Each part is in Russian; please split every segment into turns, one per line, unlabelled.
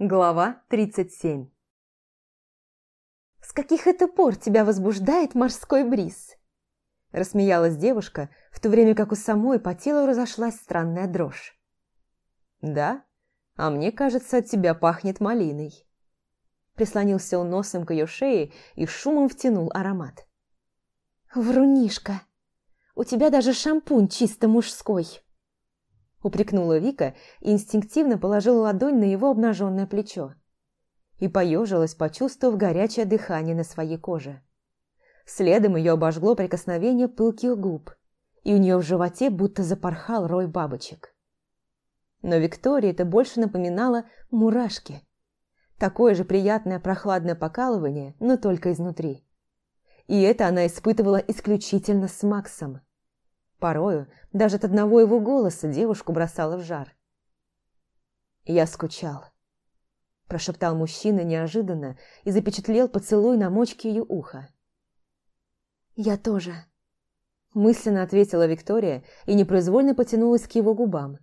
Глава 37
«С каких это пор тебя возбуждает морской бриз?» Рассмеялась девушка, в то время как у самой по телу разошлась странная дрожь.
«Да? А мне кажется, от тебя пахнет малиной».
Прислонился он носом к ее шее и шумом втянул аромат. «Врунишка! У тебя даже шампунь чисто мужской!» Упрекнула Вика и инстинктивно положила ладонь на его обнаженное плечо. И поежилась, почувствовав горячее дыхание на своей коже. Следом ее обожгло прикосновение пылких губ, и у нее в животе будто запорхал рой бабочек. Но Виктории это больше напоминало мурашки. Такое же приятное прохладное покалывание, но только изнутри. И это она испытывала исключительно с Максом. Порою даже от одного его голоса девушку бросала в жар. «Я скучал», – прошептал мужчина неожиданно и запечатлел поцелуй на мочке ее уха. «Я тоже», – мысленно ответила Виктория и непроизвольно потянулась к его губам,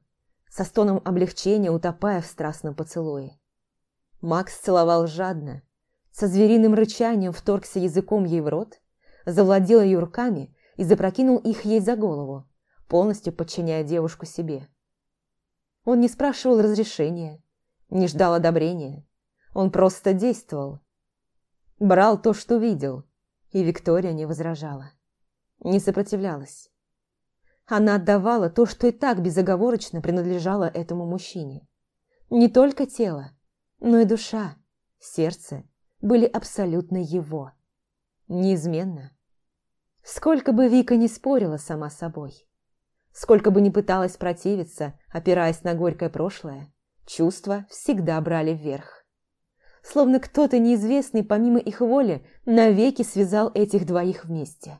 со стоном облегчения утопая в страстном поцелуе. Макс целовал жадно, со звериным рычанием вторгся языком ей в рот, завладел ее руками и запрокинул их ей за голову, полностью подчиняя девушку себе. Он не спрашивал разрешения, не ждал одобрения. Он просто действовал. Брал то, что видел, и Виктория не возражала. Не сопротивлялась. Она отдавала то, что и так безоговорочно принадлежало этому мужчине. Не только тело, но и душа, сердце были абсолютно его. Неизменно. Сколько бы Вика не спорила сама собой, сколько бы не пыталась противиться, опираясь на горькое прошлое, чувства всегда брали вверх. Словно кто-то неизвестный помимо их воли навеки связал этих двоих вместе.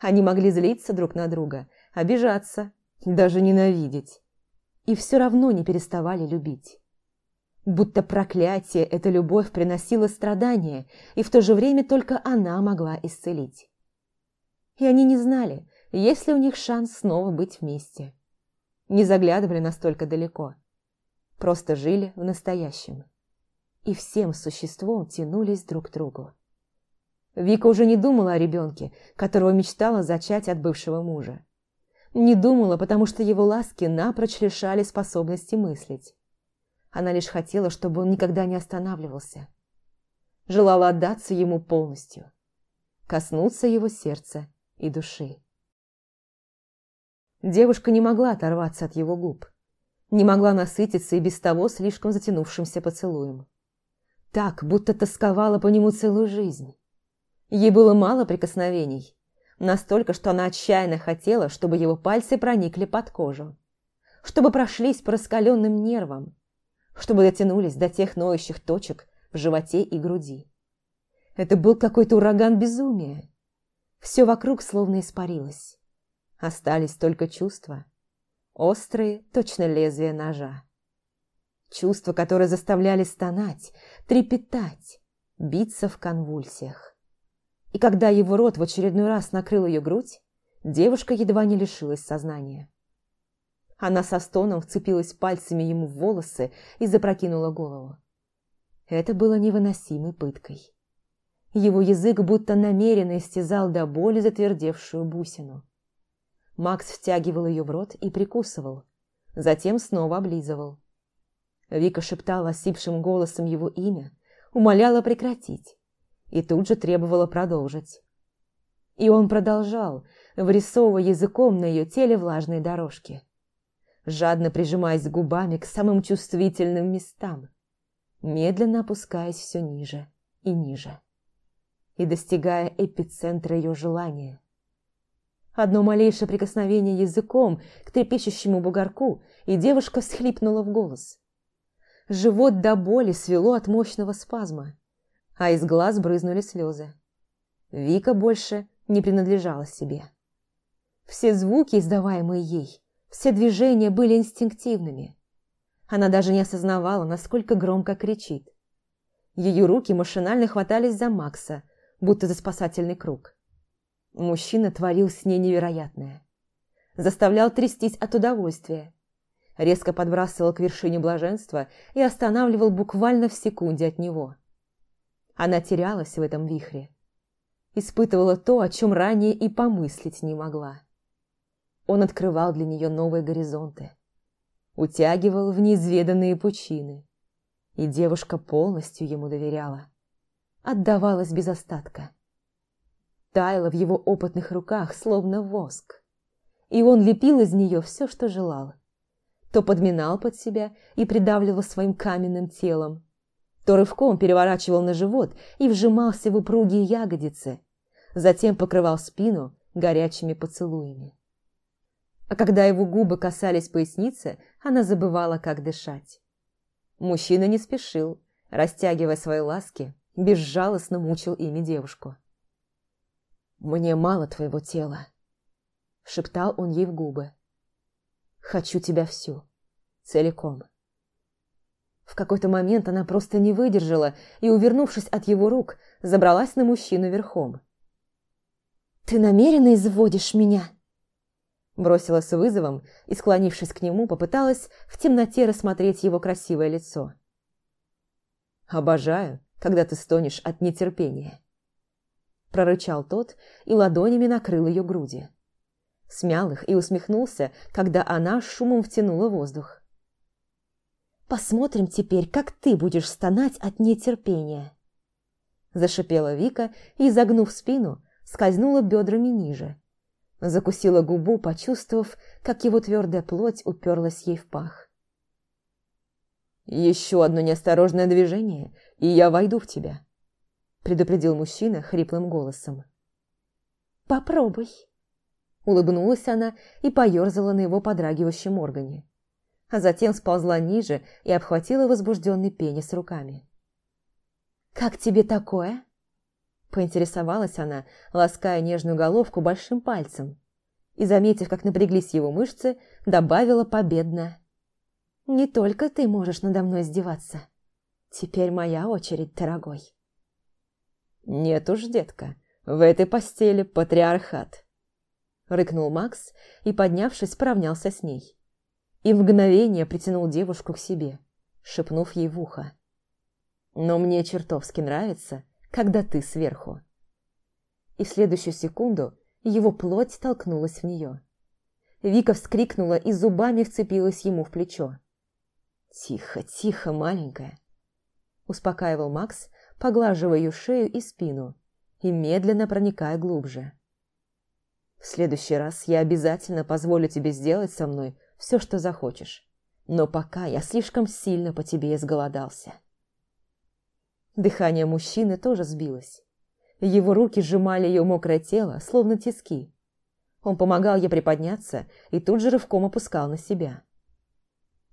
Они могли злиться друг на друга, обижаться, даже ненавидеть. И все равно не переставали любить. Будто проклятие эта любовь приносила страдания, и в то же время только она могла исцелить и они не знали, есть ли у них шанс снова быть вместе. Не заглядывали настолько далеко. Просто жили в настоящем. И всем существом тянулись друг к другу. Вика уже не думала о ребенке, которого мечтала зачать от бывшего мужа. Не думала, потому что его ласки напрочь лишали способности мыслить. Она лишь хотела, чтобы он никогда не останавливался. Желала отдаться ему полностью. Коснуться его сердца и души. Девушка не могла оторваться от его губ, не могла насытиться и без того слишком затянувшимся поцелуем. Так, будто тосковала по нему целую жизнь. Ей было мало прикосновений, настолько, что она отчаянно хотела, чтобы его пальцы проникли под кожу, чтобы прошлись по раскаленным нервам, чтобы дотянулись до тех ноющих точек в животе и груди. Это был какой-то ураган безумия. Все вокруг словно испарилось. Остались только чувства. Острые, точно лезвие ножа. Чувства, которые заставляли стонать, трепетать, биться в конвульсиях. И когда его рот в очередной раз накрыл ее грудь, девушка едва не лишилась сознания. Она со стоном вцепилась пальцами ему в волосы и запрокинула голову. Это было невыносимой пыткой. Его язык будто намеренно истязал до боли затвердевшую бусину. Макс втягивал ее в рот и прикусывал, затем снова облизывал. Вика шептала осипшим голосом его имя, умоляла прекратить и тут же требовала продолжить. И он продолжал, вырисовывая языком на ее теле влажные дорожки, жадно прижимаясь губами к самым чувствительным местам, медленно опускаясь все ниже и ниже и достигая эпицентра ее желания. Одно малейшее прикосновение языком к трепещущему бугорку, и девушка всхлипнула в голос. Живот до боли свело от мощного спазма, а из глаз брызнули слезы. Вика больше не принадлежала себе. Все звуки, издаваемые ей, все движения были инстинктивными. Она даже не осознавала, насколько громко кричит. Ее руки машинально хватались за Макса, будто за спасательный круг. Мужчина творил с ней невероятное. Заставлял трястись от удовольствия. резко подбрасывал к вершине блаженства и останавливал буквально в секунде от него. Она терялась в этом вихре. Испытывала то, о чем ранее и помыслить не могла. Он открывал для нее новые горизонты, утягивал в неизведанные пучины, и девушка полностью ему доверяла, отдавалась без остатка. Таяла в его опытных руках, словно воск, и он лепил из нее все, что желал. То подминал под себя и придавливал своим каменным телом, то рывком переворачивал на живот и вжимался в упругие ягодицы, затем покрывал спину горячими поцелуями а когда его губы касались поясницы, она забывала, как дышать. Мужчина не спешил, растягивая свои ласки, безжалостно мучил ими девушку. «Мне мало твоего тела», — шептал он ей в губы. «Хочу тебя всю, целиком». В какой-то момент она просто не выдержала и, увернувшись от его рук, забралась на мужчину верхом. «Ты намеренно изводишь меня?» Бросила с вызовом и, склонившись к нему, попыталась в темноте рассмотреть его красивое лицо. «Обожаю, когда ты стонешь от нетерпения», – прорычал тот и ладонями накрыл ее груди. Смял их и усмехнулся, когда она шумом втянула воздух. «Посмотрим теперь, как ты будешь стонать от нетерпения», – зашипела Вика и, загнув спину, скользнула бедрами ниже – Закусила губу, почувствовав, как его твердая плоть уперлась ей в пах. «Еще одно неосторожное движение, и я войду в тебя», предупредил мужчина хриплым голосом. «Попробуй», улыбнулась она и поерзала на его подрагивающем органе, а затем сползла ниже и обхватила возбужденный пенис руками. «Как тебе такое?» Поинтересовалась она, лаская нежную головку большим пальцем. И, заметив, как напряглись его мышцы, добавила победно. «Не только ты можешь надо мной издеваться. Теперь моя очередь, дорогой». «Нет уж, детка, в этой постели патриархат», — рыкнул Макс и, поднявшись, поравнялся с ней. И в мгновение притянул девушку к себе, шепнув ей в ухо. «Но мне чертовски нравится, когда ты сверху. И в следующую секунду его плоть толкнулась в нее. Вика вскрикнула и зубами вцепилась ему в плечо. «Тихо, тихо, маленькая», – успокаивал Макс, поглаживая ее шею и спину и медленно проникая глубже. «В следующий раз я обязательно позволю тебе сделать со мной все, что захочешь, но пока я слишком сильно по тебе изголодался». Дыхание мужчины тоже сбилось. Его руки сжимали ее мокрое тело, словно тиски. Он помогал ей приподняться и тут же рывком опускал на себя.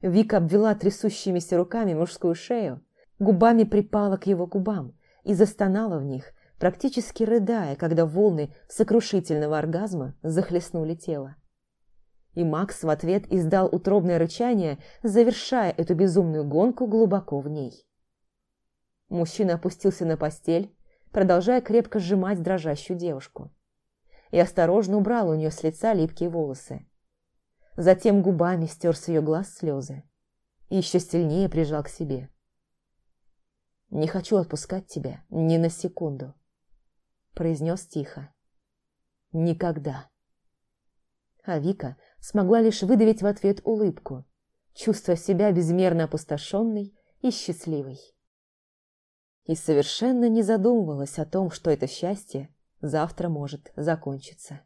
Вика обвела трясущимися руками мужскую шею, губами припала к его губам и застонала в них, практически рыдая, когда волны сокрушительного оргазма захлестнули тело. И Макс в ответ издал утробное рычание, завершая эту безумную гонку глубоко в ней. Мужчина опустился на постель, продолжая крепко сжимать дрожащую девушку. И осторожно убрал у нее с лица липкие волосы. Затем губами стер с ее глаз слезы. И еще сильнее прижал к себе. «Не хочу отпускать тебя ни на секунду», – произнес тихо. «Никогда». А Вика смогла лишь выдавить в ответ улыбку, чувствуя себя безмерно опустошенной и счастливой и совершенно не задумывалась о том, что это счастье завтра может закончиться.